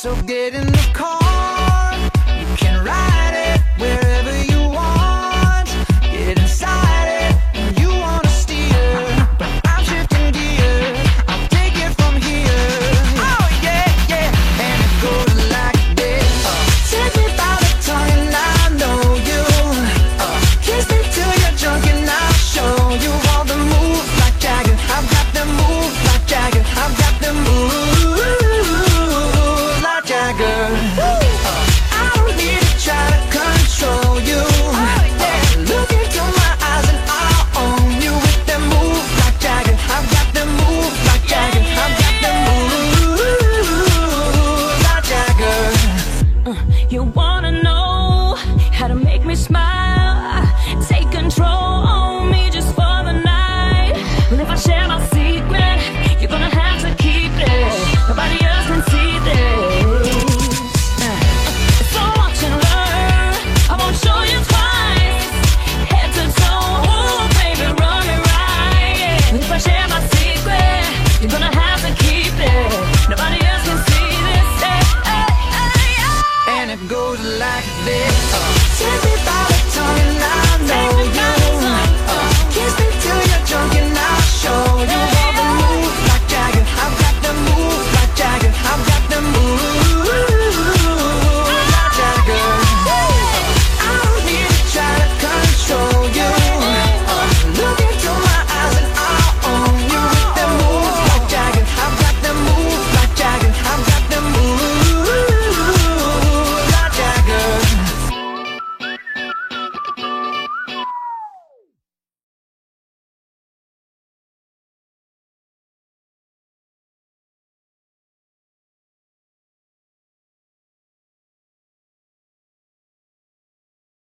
So get in the car. You wanna it goes